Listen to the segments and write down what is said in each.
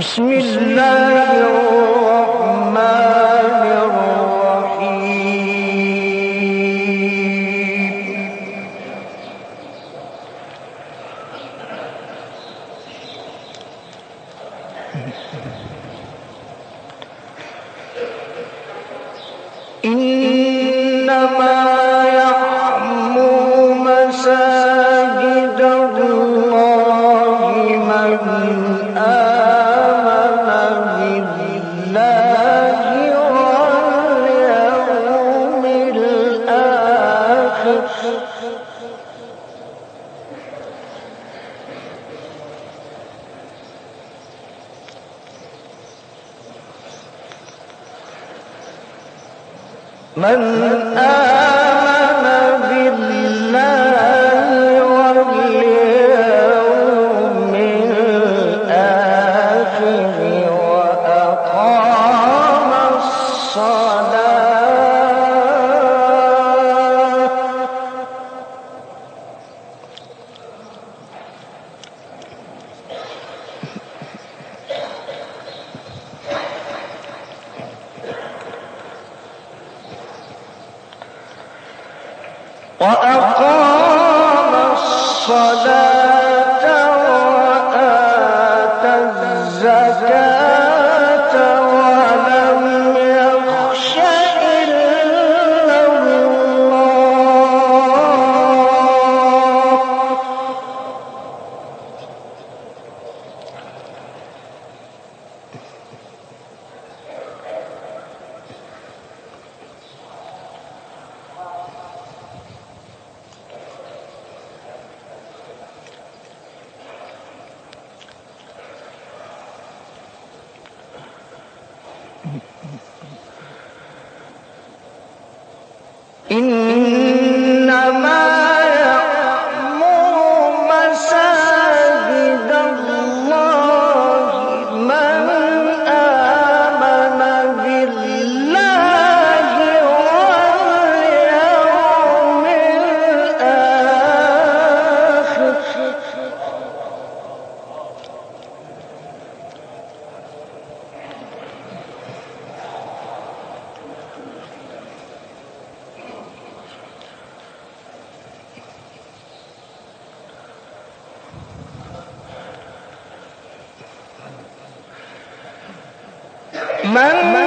بسم الله الرحمن وأقام mm-hmm من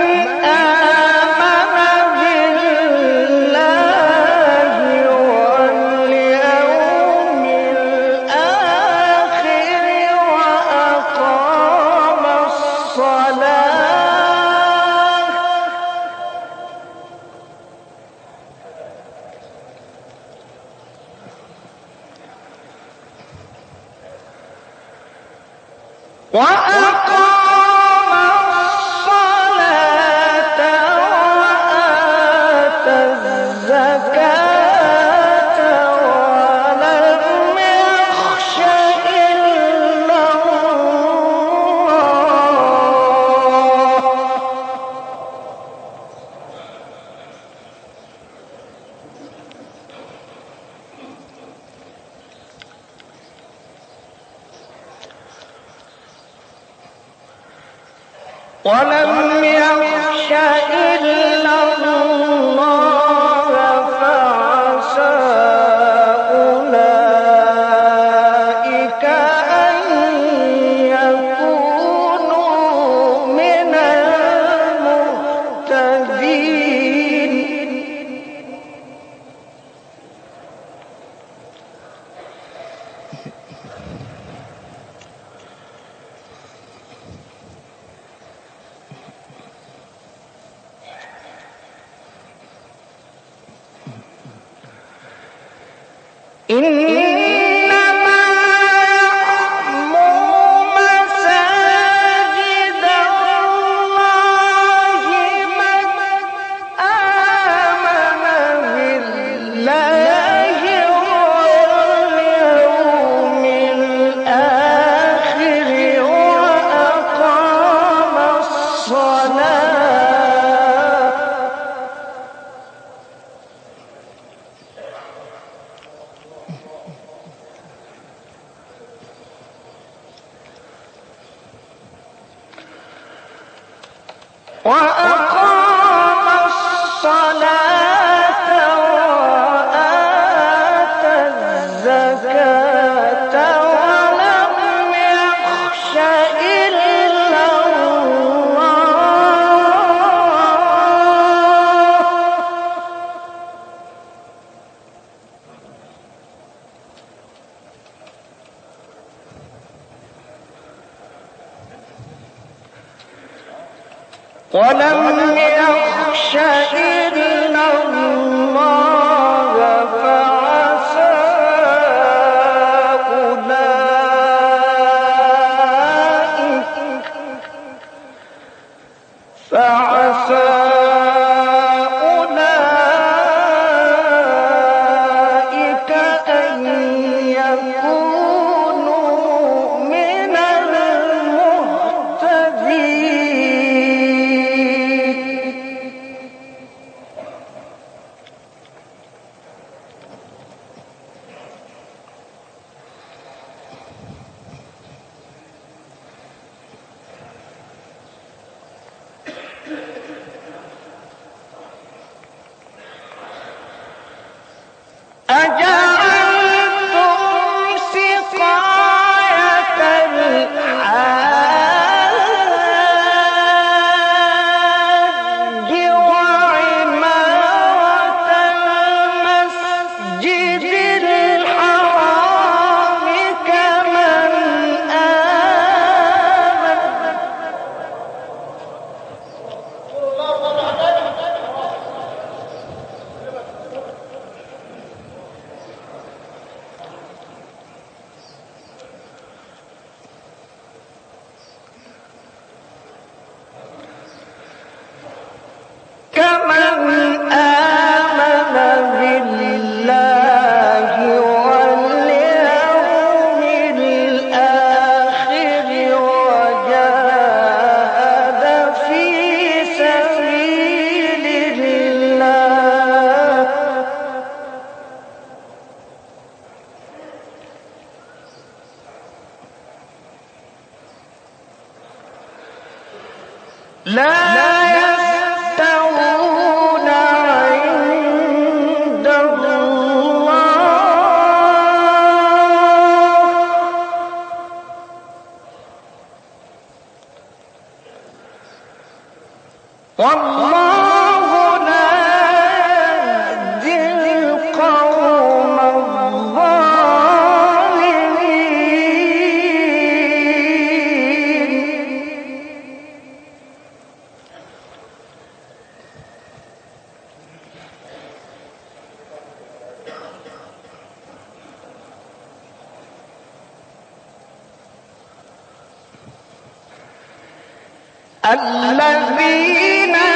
إن ولم يخش إلا لا يستوون الذين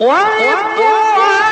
ورضوان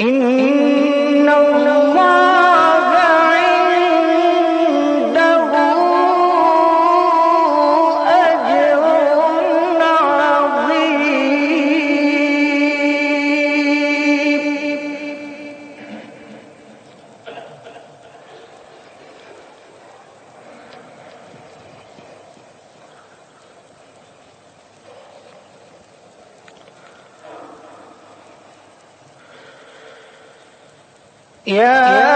إن Yeah.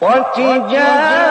وتجارة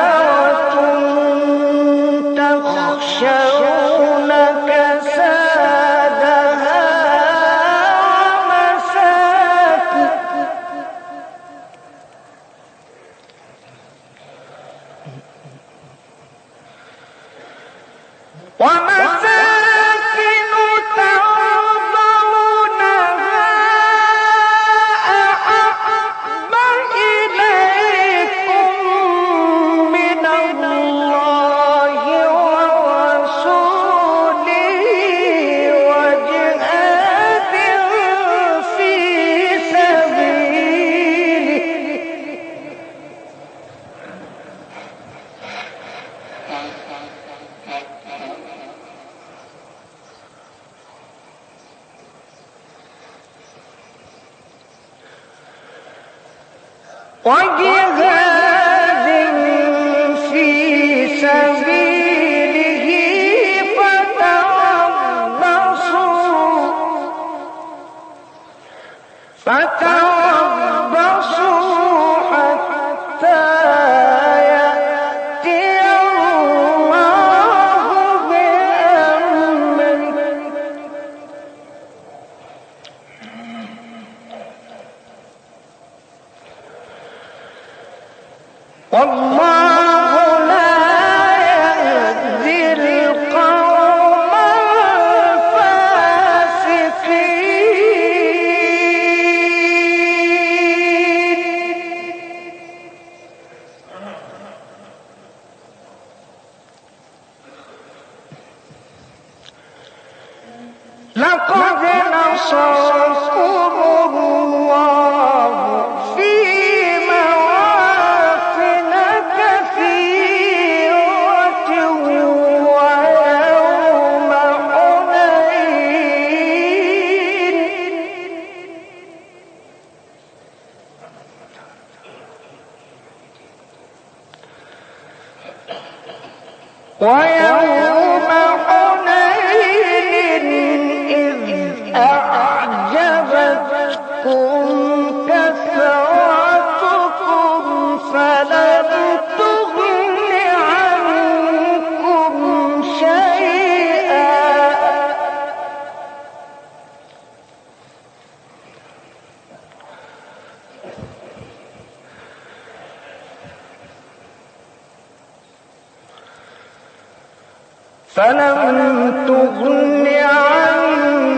فلم تغن عنكم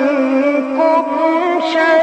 شيئا.